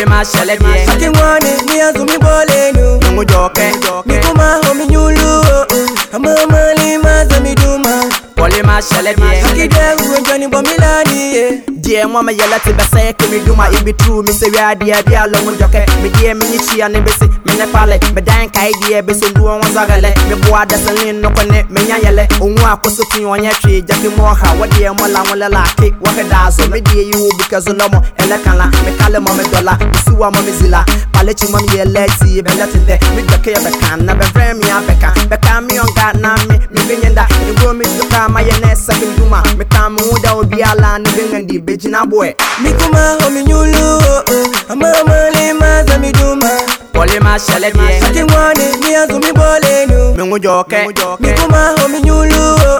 mi máa ṣẹlẹ̀ díẹ̀. ṣé kí wọ́n ní ní ọdún mi bọ́ lẹ́nu. jọ̀kẹ́. mi kò máa hàn mí yún àmọ́ ọmọ mi dùn mọ́. jẹ́ bọ̀ mí lánìí. Mama, you let it say, give me do my in be true. Me say, yeah, dear. Me dear, me, she and the. ne pale medan kae die, be so duwa wan zagale. Me boa da selin no kone, me nya yele. Onwu akoso tin onye twe jake mo ha wo de mo la wole la ke wo ke dazo me die yi wo because no mo ele kala. Me kale mo, me dola si wa mo, me zila. Pale chi mo, me yele ti e be let de me jake ya be kan, na be frem ya be ka. Be ka mi on ga na me me be nyenda ni e go me to ka, ma ye ne sa ke duma me ka mo da obi ala ni be ngandi be jina boy mi kuma ho mi nyulu, o ama male ma, za mi duma bole ma ṣẹlẹ̀ díẹ̀. sati wọn mi a zumi bole nu. mi ŋun jọ kẹ. mi kun ma ho mi nyulu o.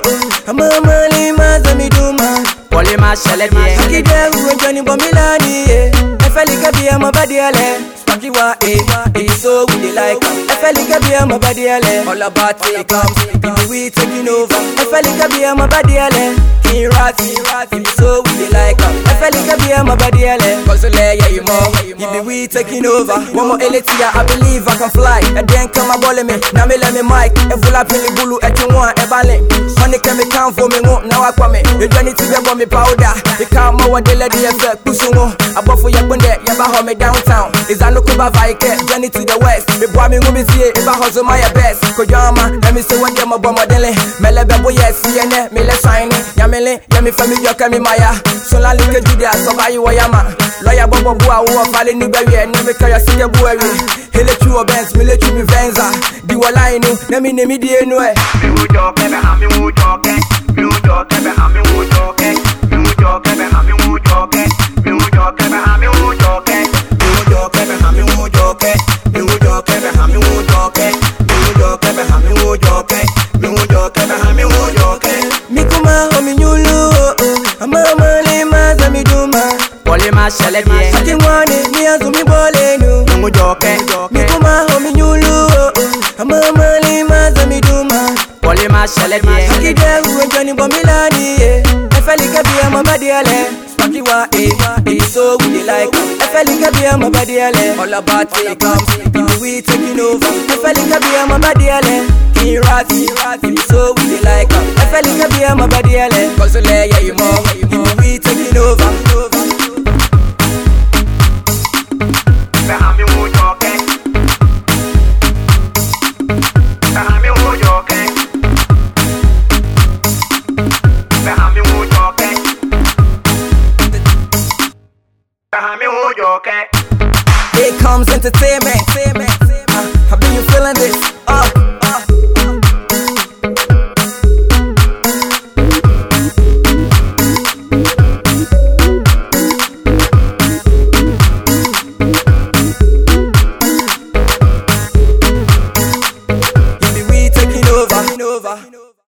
ọmọ ọmọ ni ma zami dun ma. bole ma ṣẹlẹ̀ díẹ̀. saki dẹ wo jọni bọ eh. mi la ni ye. ẹfẹli kẹ bi ẹmọ bẹ diẹ lẹ. saki wa e eh. èyí so we dey like am. ẹfẹli kẹ bi ẹmọ bẹ diẹ lẹ. ọlọba take am ibi we taking over. ẹfẹli kẹ bi ẹmọ bẹ diẹ lẹ. kí n ra ti so we dey like am. Efelika bia mabadiale Konsole yeah you more If we taking over. One more elitia I believe I can fly. And then come a ball me. Now me let me mic. Efula pili bulu Eti one ebale Honey can me count for me? Now I come me You journey to be me powder. The car more de lady effect Pusu mo Abo for ya bunde Ya ba home downtown. Is I no kuba vaike Journey to the west. Me boy me ngumi see If I hustle my best. Kojama Let me see what them abo modele Mele bebo yes CNA Me le shine Yamele Yami fami yoka mi maya Sola like to their survive wayama. mi Bobo Bua, who are falling Niberia, and mi carry a city buoy. Hilitru events, military mi The Walainu, Nemi Nemi Dienue. Who talk, mi hammy, who talk, who talk, ever hammy, mi talk, who talk, ever hammy, who talk, mi talk, ever hammy, who talk, who talk, mi hammy, who talk, who talk, ever hammy, mi talk, who talk, ever hammy, who talk, mi talk, ever hammy, who talk. Mikuma, homi, nyulu, amama. ṣẹlẹ̀ díẹ̀. sọ́kì wọn ni ní ọ̀sùn mi bọ́ lẹ́nu. mo jọ̀kẹ́. mi kò máa hàn mí yúlú o. ọmọ ọmọ ni máa sọ mi dùn mọ́. wọlé máa ṣẹlẹ̀ díẹ̀. sọ́kì jẹ́ ìwé jọ ní bọ̀mí lánìí. ẹ fẹ́ lè kẹ́ bí ọmọ bá di ẹlẹ́. sọ́kì wa e èyí tó wù ní láìka. ẹ fẹ́ lè kẹ́ bí ọmọ bá di ẹlẹ́. ọlọ́ba ti kọ́ ibi wí taking over. ẹ fẹ́ lè kẹ́ bí ọmọ bá di ẹlẹ́. kí n ra ti èyí tó wù ní láìka. ẹ fẹ́ lè kẹ́ bí ọmọ bá di ẹlẹ́. kọ́sílẹ̀ yẹ ìmọ̀ ibi wí taking over. Wu Here comes entertainment. Uh, how been you feeling this? Uh,